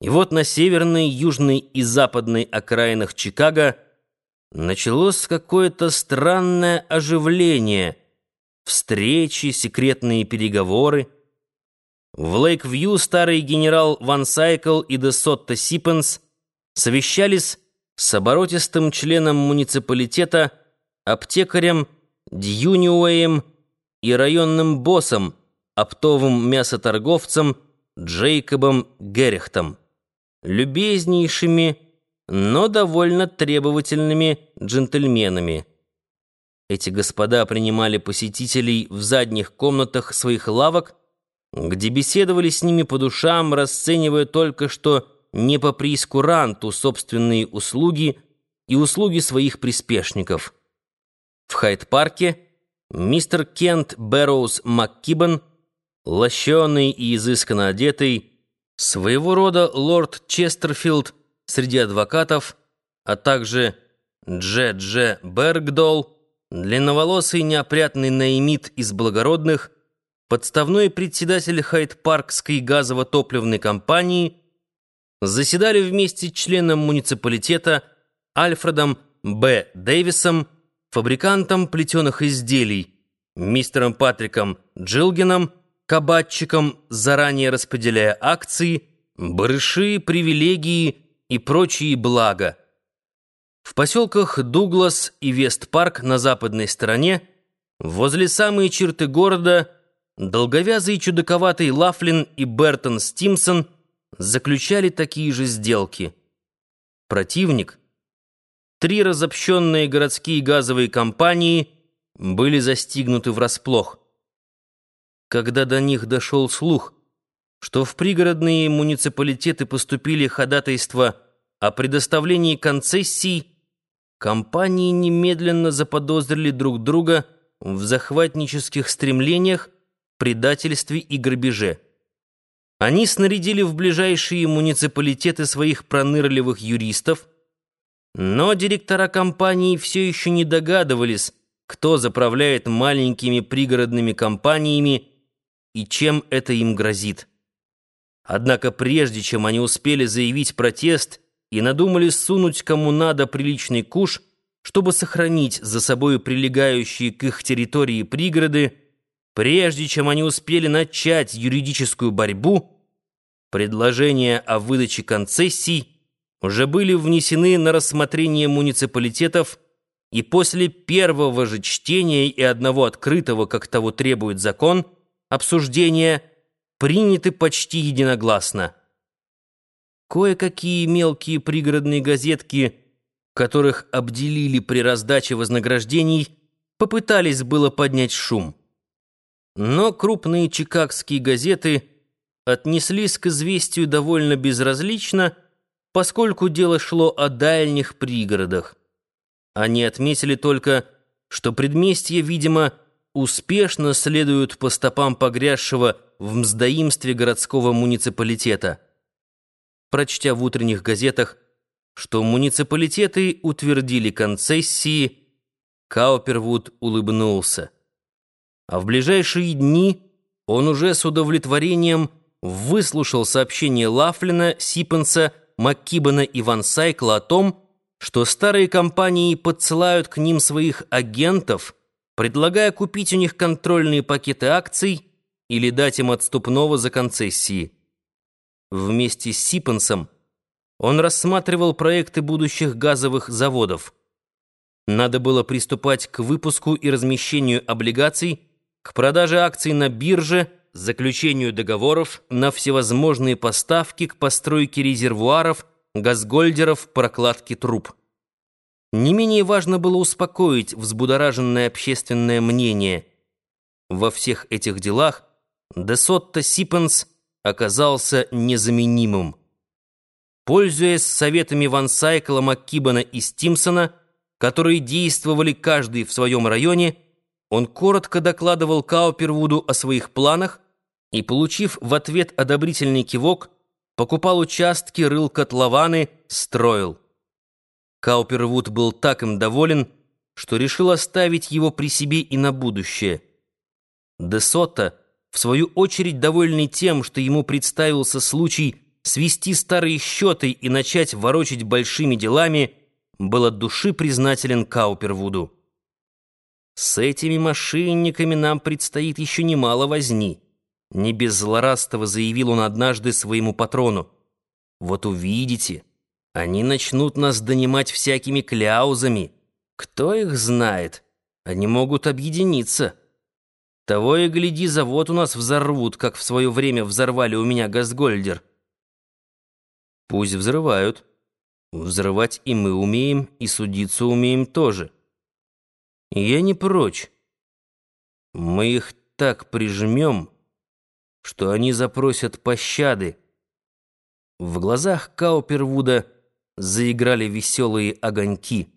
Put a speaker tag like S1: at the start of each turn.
S1: И вот на северной, южной и западной окраинах Чикаго началось какое-то странное оживление, встречи, секретные переговоры. В Лейк-Вью старый генерал Ван Сайкл и де Сотто Сипенс совещались с оборотистым членом муниципалитета, аптекарем Дьюниуэем и районным боссом, оптовым мясоторговцем Джейкобом Геррихтом любезнейшими, но довольно требовательными джентльменами. Эти господа принимали посетителей в задних комнатах своих лавок, где беседовали с ними по душам, расценивая только что не по прискуранту собственные услуги и услуги своих приспешников. В Хайт-парке мистер Кент Бэрроуз МакКибан, лощеный и изысканно одетый, Своего рода лорд Честерфилд среди адвокатов, а также Дже Дже Бергдол, длинноволосый неопрятный наимит из благородных, подставной председатель Хайт-Паркской газово-топливной компании, заседали вместе членом муниципалитета Альфредом Б. Дэвисом, фабрикантом плетеных изделий, мистером Патриком Джилгином, кабатчиком, заранее распределяя акции, барыши, привилегии и прочие блага. В поселках Дуглас и Вест-Парк на западной стороне, возле самой черты города, долговязый чудаковатый Лафлин и Бертон Стимсон заключали такие же сделки. Противник, три разобщенные городские газовые компании были застигнуты врасплох когда до них дошел слух, что в пригородные муниципалитеты поступили ходатайства о предоставлении концессий, компании немедленно заподозрили друг друга в захватнических стремлениях, предательстве и грабеже. Они снарядили в ближайшие муниципалитеты своих пронырливых юристов, но директора компании все еще не догадывались, кто заправляет маленькими пригородными компаниями и чем это им грозит. Однако прежде чем они успели заявить протест и надумали сунуть кому надо приличный куш, чтобы сохранить за собой прилегающие к их территории пригороды, прежде чем они успели начать юридическую борьбу, предложения о выдаче концессий уже были внесены на рассмотрение муниципалитетов, и после первого же чтения и одного открытого, как того требует закон, обсуждения приняты почти единогласно. Кое-какие мелкие пригородные газетки, которых обделили при раздаче вознаграждений, попытались было поднять шум. Но крупные чикагские газеты отнеслись к известию довольно безразлично, поскольку дело шло о дальних пригородах. Они отметили только, что предместье, видимо, успешно следуют по стопам погрязшего в мздоимстве городского муниципалитета. Прочтя в утренних газетах, что муниципалитеты утвердили концессии, Каупервуд улыбнулся. А в ближайшие дни он уже с удовлетворением выслушал сообщение Лафлина, Сипенса, Маккибана и Ван Сайкла о том, что старые компании подсылают к ним своих агентов – предлагая купить у них контрольные пакеты акций или дать им отступного за концессии. Вместе с Сипенсом он рассматривал проекты будущих газовых заводов. Надо было приступать к выпуску и размещению облигаций, к продаже акций на бирже, заключению договоров на всевозможные поставки к постройке резервуаров, газгольдеров, прокладке труб. Не менее важно было успокоить взбудораженное общественное мнение. Во всех этих делах Десотто Сипенс оказался незаменимым. Пользуясь советами Ван Сайкла, МакКибана и Стимсона, которые действовали каждый в своем районе, он коротко докладывал Каупервуду о своих планах и, получив в ответ одобрительный кивок, покупал участки, рыл котлованы, строил. Каупервуд был так им доволен, что решил оставить его при себе и на будущее. Де Сотто, в свою очередь довольный тем, что ему представился случай свести старые счеты и начать ворочать большими делами, был от души признателен Каупервуду. С этими мошенниками нам предстоит еще немало возни. Не без злорадства заявил он однажды своему патрону. Вот увидите, они начнут нас донимать всякими кляузами. Кто их знает? Они могут объединиться. Того и гляди, завод у нас взорвут, как в свое время взорвали у меня Газгольдер. Пусть взрывают. Взрывать и мы умеем, и судиться умеем тоже. Я не прочь. Мы их так прижмем, что они запросят пощады. В глазах Каупервуда заиграли веселые огоньки.